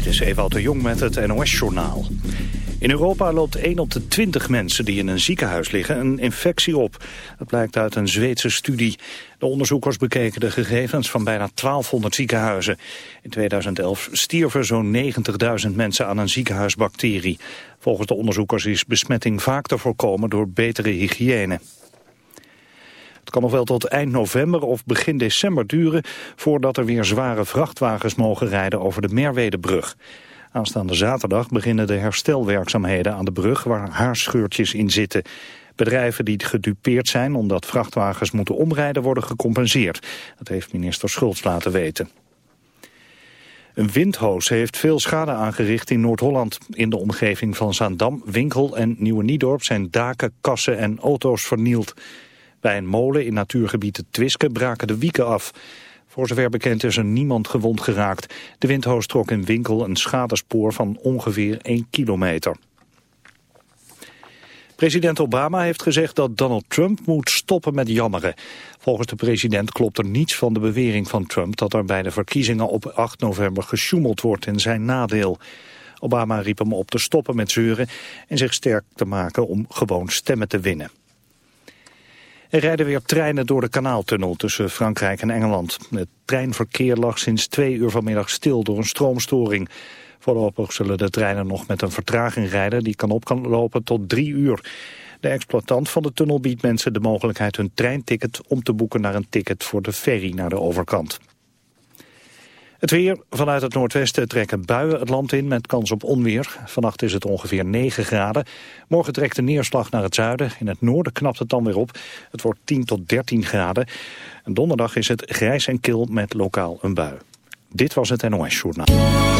Dit is Ewout de Jong met het NOS-journaal. In Europa loopt 1 op de 20 mensen die in een ziekenhuis liggen een infectie op. Dat blijkt uit een Zweedse studie. De onderzoekers bekeken de gegevens van bijna 1200 ziekenhuizen. In 2011 stierven zo'n 90.000 mensen aan een ziekenhuisbacterie. Volgens de onderzoekers is besmetting vaak te voorkomen door betere hygiëne. Het kan nog wel tot eind november of begin december duren... voordat er weer zware vrachtwagens mogen rijden over de Merwedebrug. Aanstaande zaterdag beginnen de herstelwerkzaamheden aan de brug... waar haarscheurtjes in zitten. Bedrijven die gedupeerd zijn omdat vrachtwagens moeten omrijden... worden gecompenseerd. Dat heeft minister Schultz laten weten. Een windhoos heeft veel schade aangericht in Noord-Holland. In de omgeving van Zaandam, Winkel en Nieuwe Niedorp zijn daken, kassen en auto's vernield. Bij een molen in natuurgebied het Twiske braken de wieken af. Voor zover bekend is er niemand gewond geraakt. De windhoos trok in winkel een schadespoor van ongeveer 1 kilometer. President Obama heeft gezegd dat Donald Trump moet stoppen met jammeren. Volgens de president klopt er niets van de bewering van Trump... dat er bij de verkiezingen op 8 november gesjoemeld wordt in zijn nadeel. Obama riep hem op te stoppen met zeuren en zich sterk te maken om gewoon stemmen te winnen. Er rijden weer treinen door de kanaaltunnel tussen Frankrijk en Engeland. Het treinverkeer lag sinds twee uur vanmiddag stil door een stroomstoring. Voorlopig zullen de treinen nog met een vertraging rijden die kan oplopen tot drie uur. De exploitant van de tunnel biedt mensen de mogelijkheid hun treinticket om te boeken naar een ticket voor de ferry naar de overkant. Het weer. Vanuit het noordwesten trekken buien het land in met kans op onweer. Vannacht is het ongeveer 9 graden. Morgen trekt de neerslag naar het zuiden. In het noorden knapt het dan weer op. Het wordt 10 tot 13 graden. En donderdag is het grijs en kil met lokaal een bui. Dit was het NOS Journaal.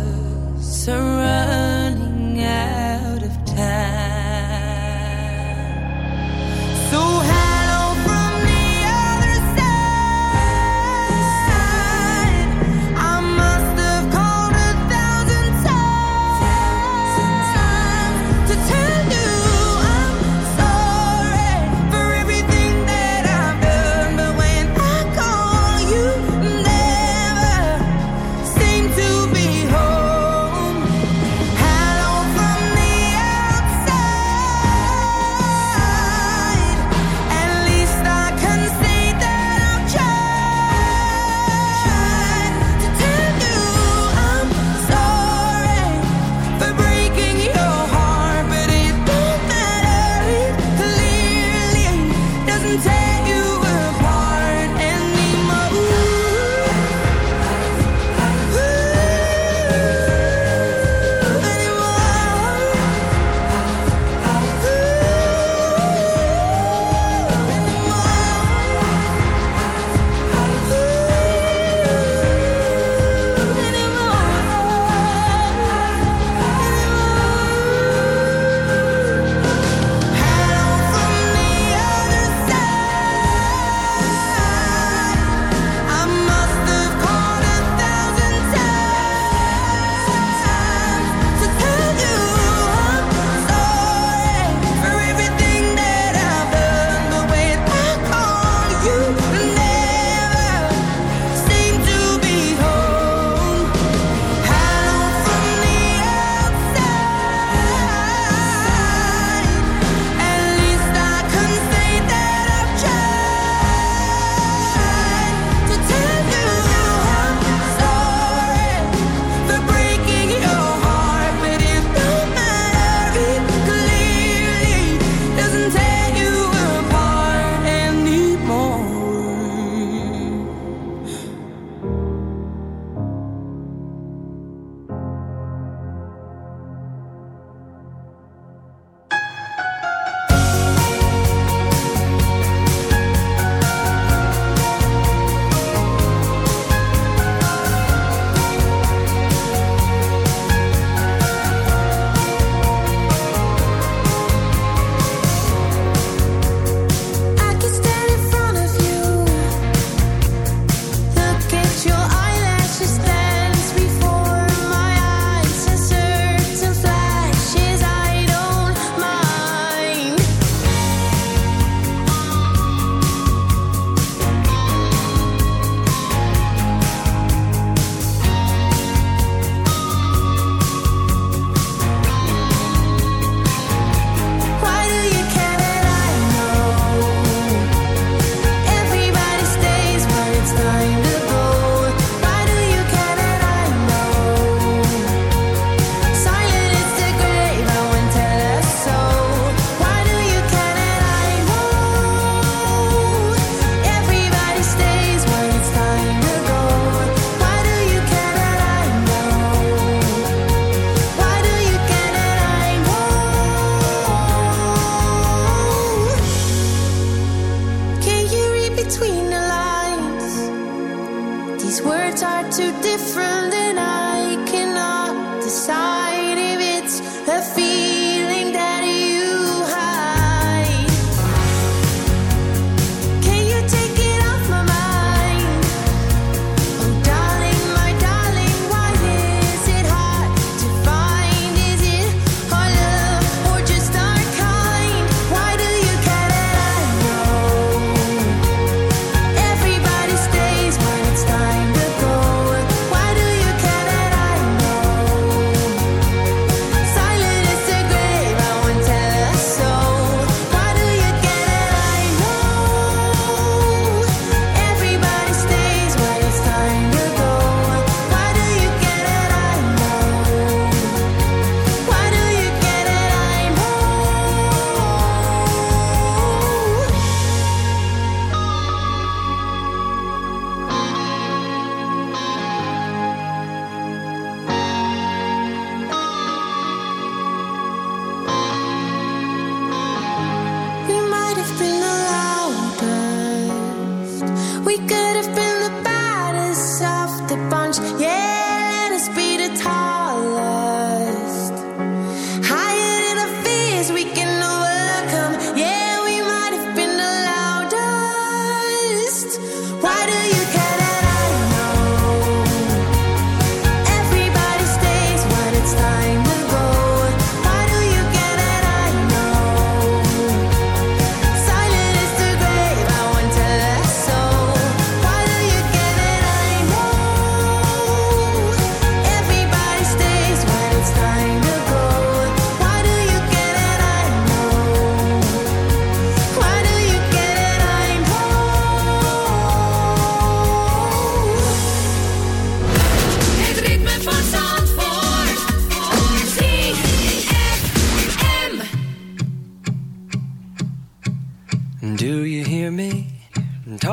decide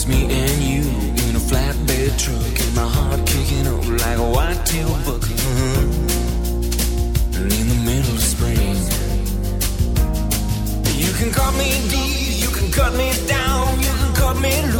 It's me and you in a flatbed truck and my heart kicking up like a white-tail buck. And in the middle of spring, you can cut me deep, you can cut me down, you can cut me loose.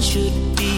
should be,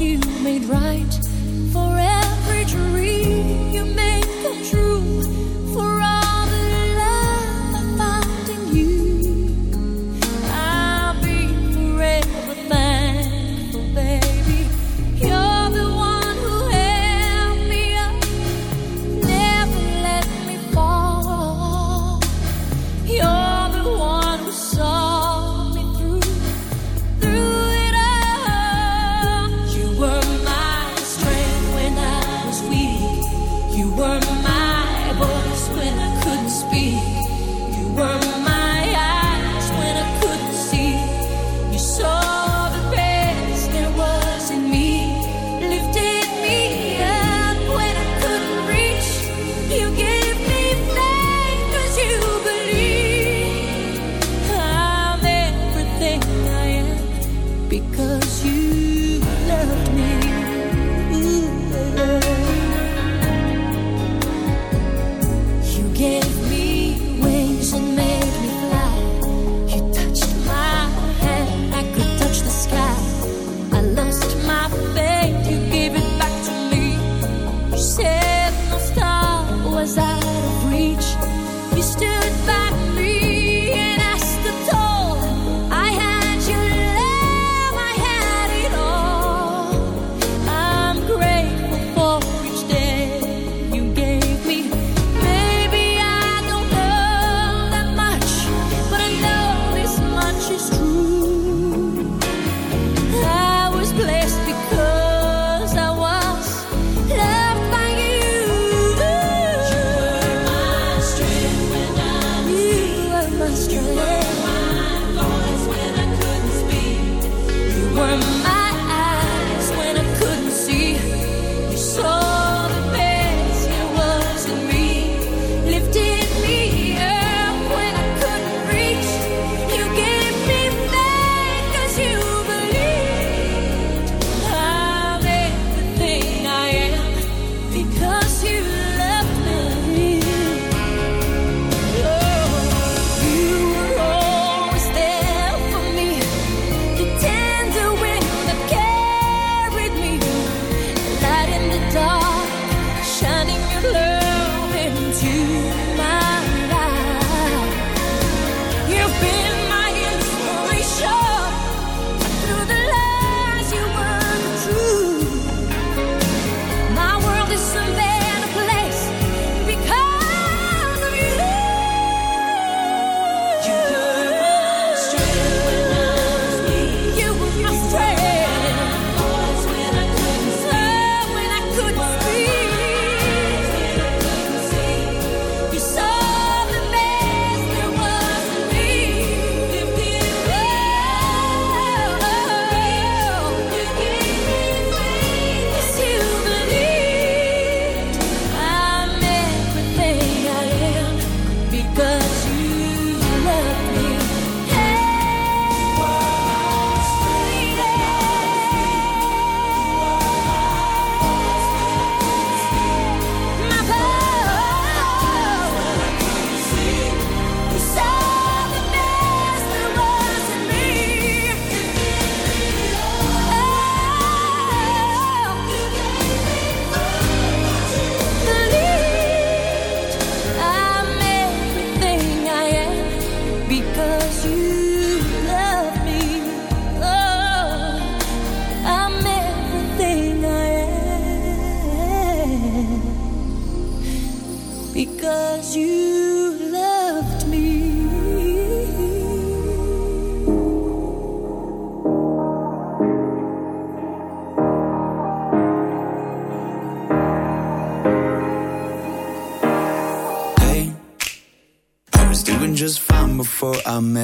you made right,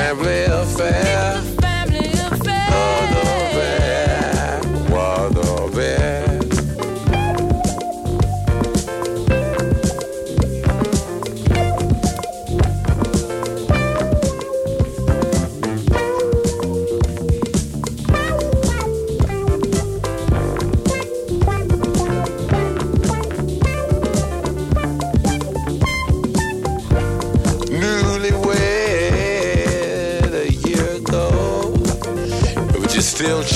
family affair.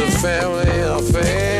A family affair.